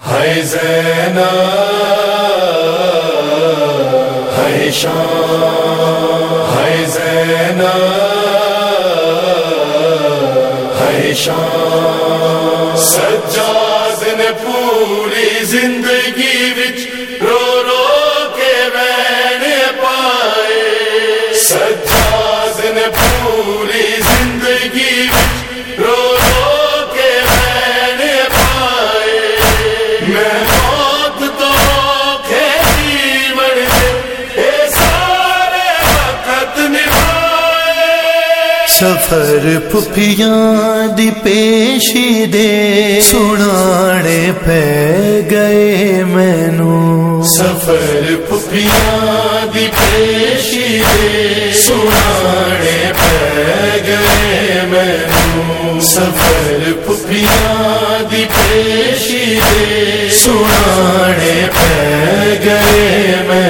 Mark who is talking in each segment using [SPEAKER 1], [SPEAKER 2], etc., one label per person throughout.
[SPEAKER 1] ہے زینا ہے شان ہے زینا ہے سجاد نے پوری زندگی وچ رو رو کے میں پائے۔ سجاد نے پوری
[SPEAKER 2] سفر پپیاں دی پیشی دے سنانے پہ گئے مینو
[SPEAKER 1] سفر پپیاں دی پیشی دے سنانے پہ گئے مینو سفر پپیاں دی پیشی دے سنانے پہ گئے مینو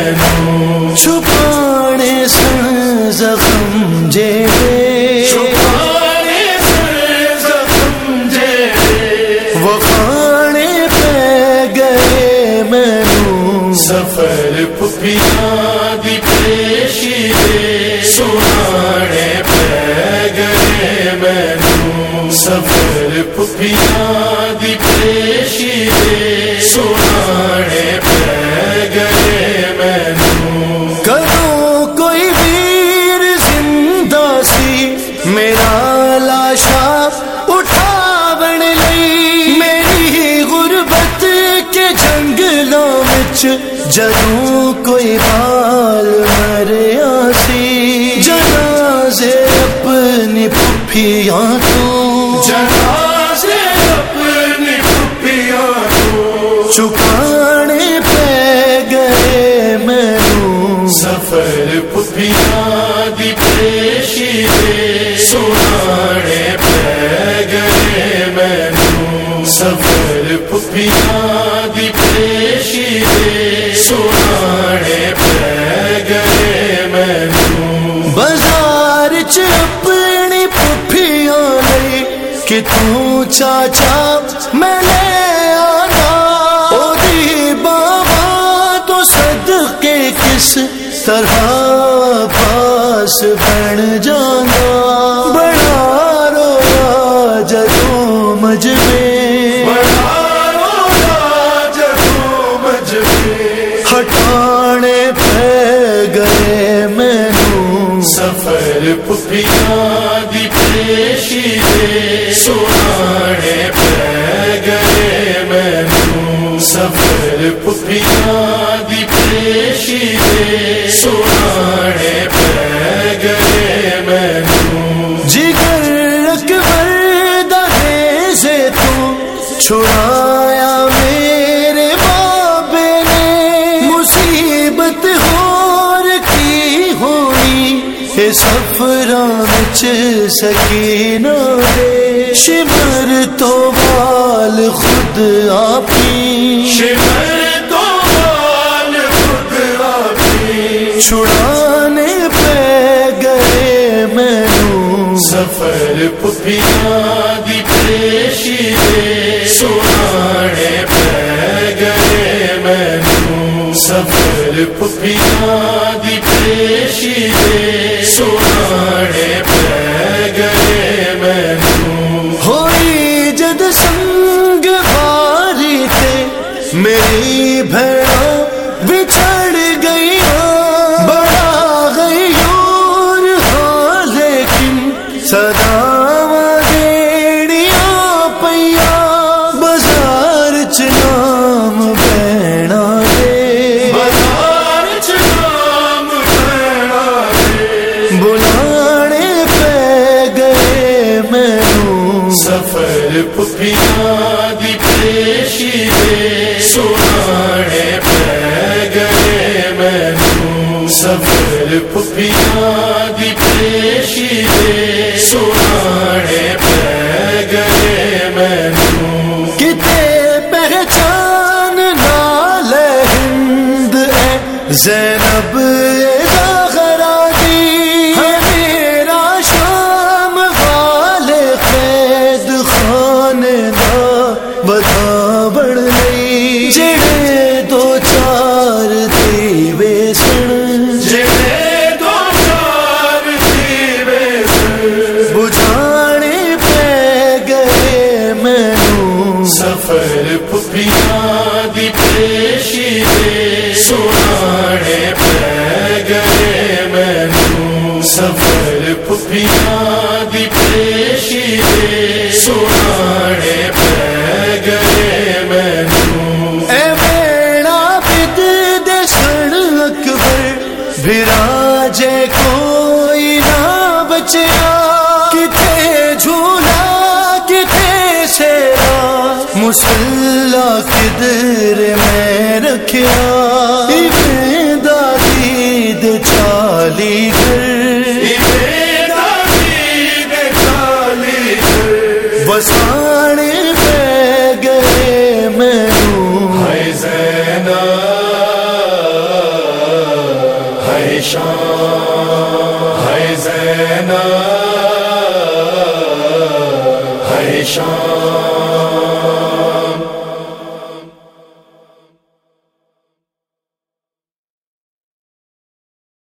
[SPEAKER 1] دی پیشی دے سنانے پہ گئے مینو سفر پپیاں
[SPEAKER 2] وچ جدوں کوئی بال مریا سی جنازے اپنی پھپھیاں تو۔
[SPEAKER 1] جنازے اپنی پپیاں کو
[SPEAKER 2] چکانے پہ گئے مینوں
[SPEAKER 1] سفر پپیاں دی پیشی دے۔ سنانے پہ گئے مینو سفر پپیاں
[SPEAKER 2] کہ تو چاچا میں لے آنا۔ او دی بابا، تو صدقے کس طرح پاس بن جانا۔ بڑا رویا جدوں مجمے۔
[SPEAKER 1] بڑا رویا جدوں مجمے
[SPEAKER 2] ہٹانے پہ گئے مینوں
[SPEAKER 1] سفر پپیاں سفر
[SPEAKER 2] سفران چ سکینہ دے۔ شمر تو بال خود آپ ہی
[SPEAKER 1] شمر تو بال خود آپی۔
[SPEAKER 2] چھڑانے پہ گئے مینوں
[SPEAKER 1] سفر پپیاں سفر پیشی پہ گئے مینو
[SPEAKER 2] ہوئی جد سنگ باری میری بچھڑ گئی بڑا گئی اور ہاں لیکن سدا
[SPEAKER 1] سفر پپیاں دی پہ گئے مینو سفر پپیاں دی پیشی پہ گئے
[SPEAKER 2] کتے پہچان نال ہند زینب خانے دا بتا بڑھ لئی
[SPEAKER 1] جڑے دو چار دیوے سن۔
[SPEAKER 3] جڑے دو چار دیوے سن۔
[SPEAKER 1] بجھانے پہ گئے مینوں
[SPEAKER 3] سفر پھپیاں دی پیشی دے۔ سنانے پہ گئے مینوں سفر
[SPEAKER 1] براجے کوئی نہ بچیا کتے جھولا کتے سیرا۔ مسلح کدر میں رکھیا۔ ابن دادی دے چالی گھر بسانے پہ
[SPEAKER 3] پریشان